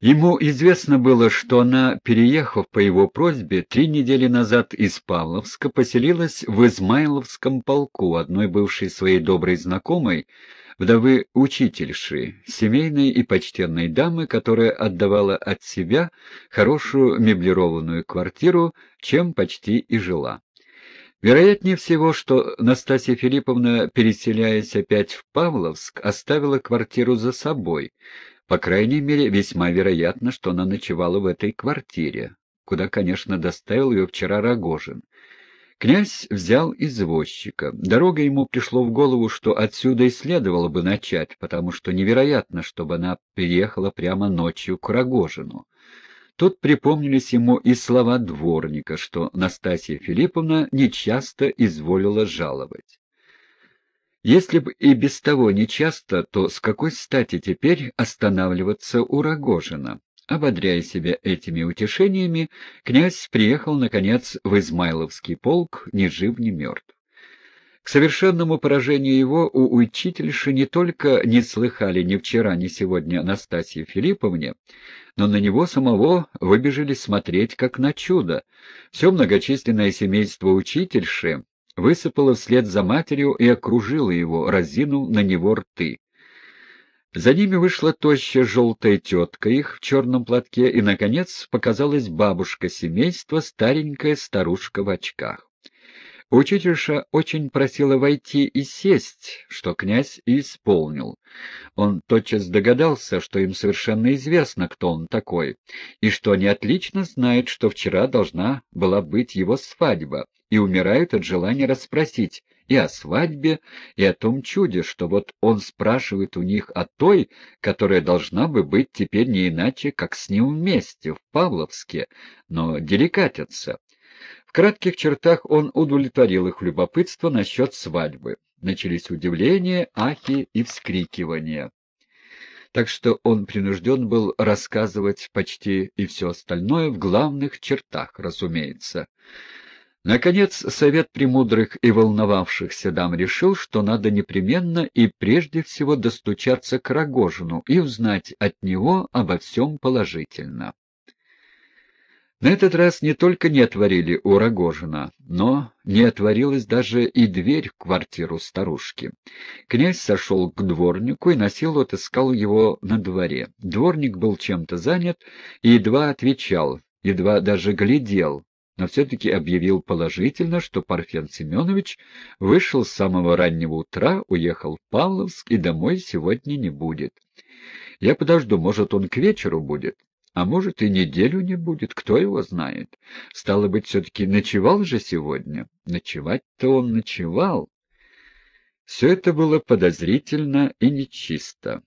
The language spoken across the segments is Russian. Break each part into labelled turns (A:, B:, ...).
A: Ему известно было, что она, переехав по его просьбе, три недели назад из Павловска поселилась в Измайловском полку, одной бывшей своей доброй знакомой, вдовы учительши, семейной и почтенной дамы, которая отдавала от себя хорошую меблированную квартиру, чем почти и жила. Вероятнее всего, что Настасья Филипповна, переселяясь опять в Павловск, оставила квартиру за собой, по крайней мере, весьма вероятно, что она ночевала в этой квартире, куда, конечно, доставил ее вчера Рогожин. Князь взял извозчика. Дорога ему пришло в голову, что отсюда и следовало бы начать, потому что невероятно, чтобы она приехала прямо ночью к Рогожину. Тут припомнились ему и слова дворника, что Настасья Филипповна нечасто изволила жаловать. Если бы и без того нечасто, то с какой стати теперь останавливаться у Рогожина? Ободряя себя этими утешениями, князь приехал, наконец, в Измайловский полк, ни жив, ни мертв. К совершенному поражению его у учительши не только не слыхали ни вчера, ни сегодня Анастасии Филипповне, но на него самого выбежали смотреть как на чудо. Все многочисленное семейство учительши высыпала вслед за матерью и окружила его, разинув на него рты. За ними вышла тощая желтая тетка их в черном платке, и, наконец, показалась бабушка семейства, старенькая старушка в очках. Учительша очень просила войти и сесть, что князь и исполнил. Он тотчас догадался, что им совершенно известно, кто он такой, и что они отлично знают, что вчера должна была быть его свадьба, и умирают от желания расспросить и о свадьбе, и о том чуде, что вот он спрашивает у них о той, которая должна бы быть теперь не иначе, как с ним вместе, в Павловске, но деликатятся. В кратких чертах он удовлетворил их любопытство насчет свадьбы. Начались удивления, ахи и вскрикивания. Так что он принужден был рассказывать почти и все остальное в главных чертах, разумеется. Наконец, совет премудрых и волновавшихся дам решил, что надо непременно и прежде всего достучаться к Рогожину и узнать от него обо всем положительно. На этот раз не только не отворили у Рогожина, но не отворилась даже и дверь в квартиру старушки. Князь сошел к дворнику и на силу отыскал его на дворе. Дворник был чем-то занят и едва отвечал, едва даже глядел, но все-таки объявил положительно, что Парфен Семенович вышел с самого раннего утра, уехал в Павловск и домой сегодня не будет. Я подожду, может, он к вечеру будет. А может, и неделю не будет, кто его знает. Стало быть, все-таки ночевал же сегодня. Ночевать-то он ночевал. Все это было подозрительно и нечисто.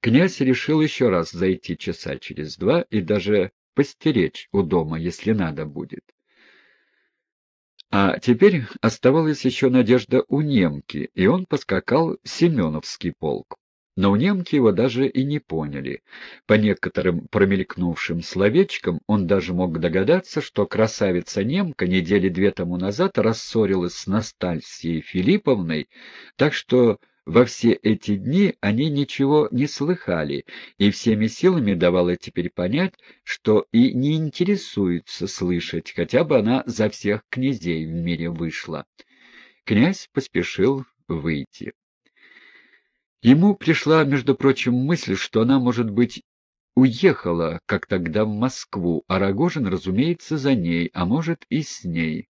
A: Князь решил еще раз зайти часа через два и даже постеречь у дома, если надо будет. А теперь оставалась еще надежда у немки, и он поскакал в Семеновский полк. Но немки его даже и не поняли. По некоторым промелькнувшим словечкам он даже мог догадаться, что красавица-немка недели две тому назад рассорилась с Настальсией Филипповной, так что во все эти дни они ничего не слыхали, и всеми силами давала теперь понять, что и не интересуется слышать, хотя бы она за всех князей в мире вышла. Князь поспешил выйти. Ему пришла, между прочим, мысль, что она, может быть, уехала, как тогда в Москву, а Рогожин, разумеется, за ней, а может и с ней.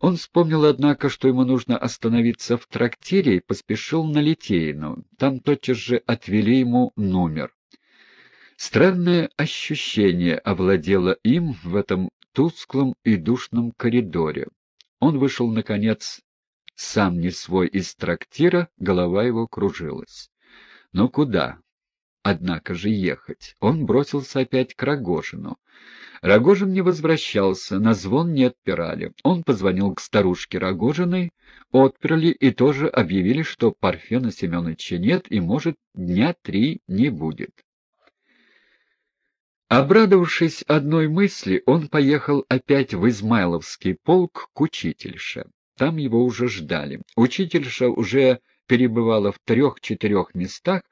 A: Он вспомнил, однако, что ему нужно остановиться в трактире и поспешил на Литейну. Там тотчас же отвели ему номер. Странное ощущение овладело им в этом тусклом и душном коридоре. Он вышел, наконец, сам не свой из трактира, голова его кружилась. Но куда? Однако же ехать. Он бросился опять к Рогожину. Рогожин не возвращался, на звон не отпирали. Он позвонил к старушке Рогожиной, отперли и тоже объявили, что Парфена Семеновича нет и, может, дня три не будет. Обрадовавшись одной мысли, он поехал опять в Измайловский полк к учительше. Там его уже ждали. Учительша уже перебывала в трех-четырех местах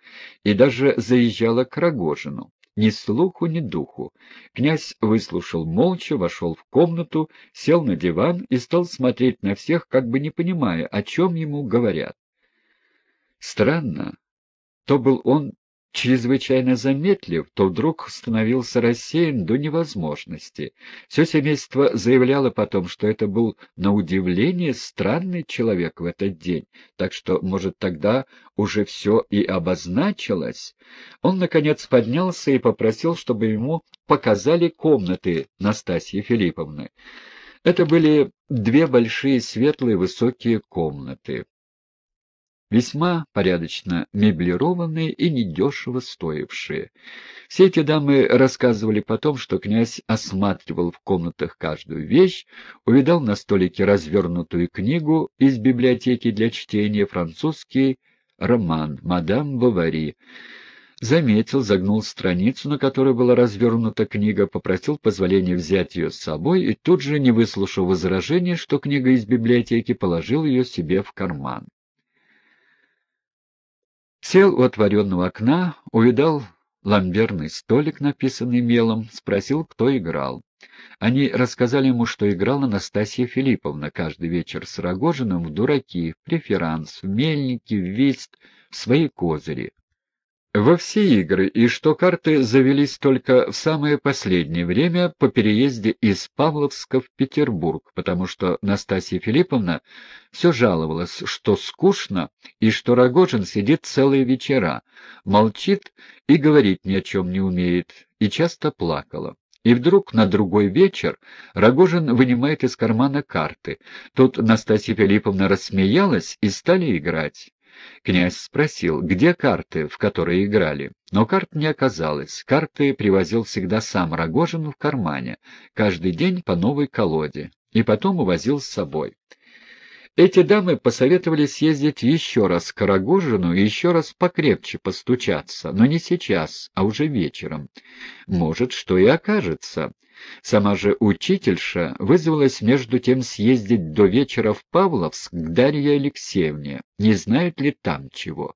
A: и даже заезжала к Рогожину. Ни слуху, ни духу. Князь выслушал молча, вошел в комнату, сел на диван и стал смотреть на всех, как бы не понимая, о чем ему говорят. Странно. То был он чрезвычайно заметлив, то вдруг становился рассеян до невозможности. Все семейство заявляло потом, что это был, на удивление, странный человек в этот день, так что, может, тогда уже все и обозначилось. Он, наконец, поднялся и попросил, чтобы ему показали комнаты Настасьи Филипповны. Это были две большие светлые высокие комнаты весьма порядочно меблированные и недешево стоившие. Все эти дамы рассказывали потом, что князь осматривал в комнатах каждую вещь, увидал на столике развернутую книгу из библиотеки для чтения, французский роман «Мадам Бавари», заметил, загнул страницу, на которой была развернута книга, попросил позволения взять ее с собой и тут же, не выслушав возражения, что книга из библиотеки, положил ее себе в карман. Сел у отворенного окна, увидал ламберный столик, написанный мелом, спросил, кто играл. Они рассказали ему, что играла Настасья Филипповна каждый вечер с Рогожиным в дураки, в преферанс, в мельники, в вист, в свои козыри во все игры, и что карты завелись только в самое последнее время по переезде из Павловска в Петербург, потому что Настасья Филипповна все жаловалась, что скучно и что Рогожин сидит целые вечера, молчит и говорить ни о чем не умеет, и часто плакала. И вдруг на другой вечер Рогожин вынимает из кармана карты. Тут Настасья Филипповна рассмеялась и стали играть. Князь спросил, где карты, в которые играли. Но карт не оказалось. Карты привозил всегда сам Рогожин в кармане, каждый день по новой колоде, и потом увозил с собой. Эти дамы посоветовали съездить еще раз к Рогожину и еще раз покрепче постучаться, но не сейчас, а уже вечером. Может, что и окажется. Сама же учительша вызвалась между тем съездить до вечера в Павловск к Дарье Алексеевне, не знают ли там чего.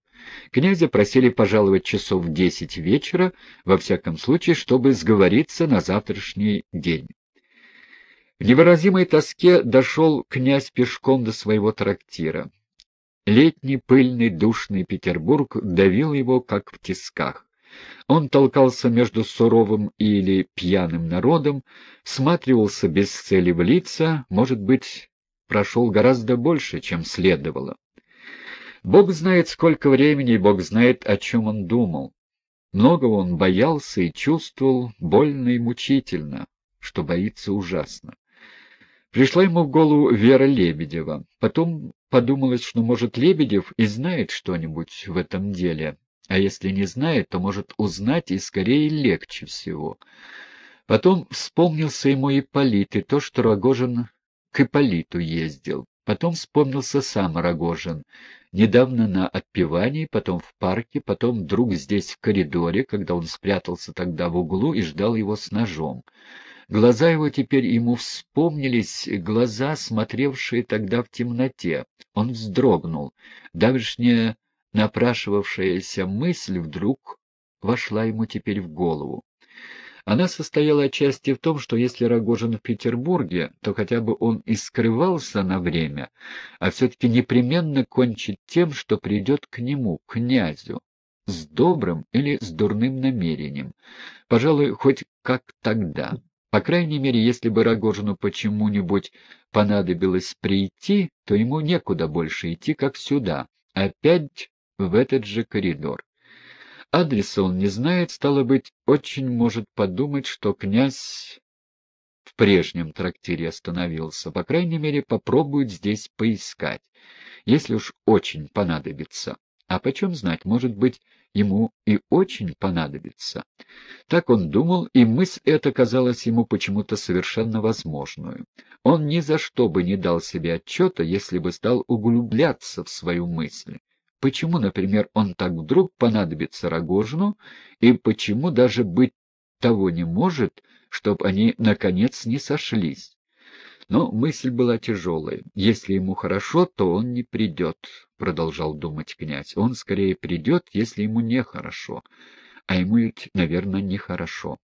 A: Князя просили пожаловать часов в десять вечера, во всяком случае, чтобы сговориться на завтрашний день. В невыразимой тоске дошел князь пешком до своего трактира. Летний пыльный душный Петербург давил его, как в тисках. Он толкался между суровым или пьяным народом, всматривался без цели в лица, может быть, прошел гораздо больше, чем следовало. Бог знает, сколько времени, Бог знает, о чем он думал. Многого он боялся и чувствовал больно и мучительно, что боится ужасно. Пришла ему в голову Вера Лебедева. Потом подумалось, что, может, Лебедев и знает что-нибудь в этом деле, а если не знает, то может узнать и скорее легче всего. Потом вспомнился ему Ипполит и то, что Рогожин к Ипполиту ездил. Потом вспомнился сам Рогожин. Недавно на отпевании, потом в парке, потом вдруг здесь в коридоре, когда он спрятался тогда в углу и ждал его с ножом. Глаза его теперь ему вспомнились, глаза, смотревшие тогда в темноте. Он вздрогнул. Давешняя Напрашивавшаяся мысль вдруг вошла ему теперь в голову. Она состояла отчасти в том, что если Рогожин в Петербурге, то хотя бы он и скрывался на время, а все-таки непременно кончит тем, что придет к нему, князю, с добрым или с дурным намерением. Пожалуй, хоть как тогда. По крайней мере, если бы Рогожину почему-нибудь понадобилось прийти, то ему некуда больше идти, как сюда. Опять в этот же коридор. Адреса он не знает, стало быть, очень может подумать, что князь в прежнем трактире остановился. По крайней мере, попробует здесь поискать, если уж очень понадобится. А почем знать, может быть, ему и очень понадобится. Так он думал, и мысль эта казалась ему почему-то совершенно возможную. Он ни за что бы не дал себе отчета, если бы стал углубляться в свою мысль. Почему, например, он так вдруг понадобится Рогожину, и почему даже быть того не может, чтобы они, наконец, не сошлись? Но мысль была тяжелая. Если ему хорошо, то он не придет, — продолжал думать князь. Он скорее придет, если ему нехорошо. а ему ведь, наверное, нехорошо.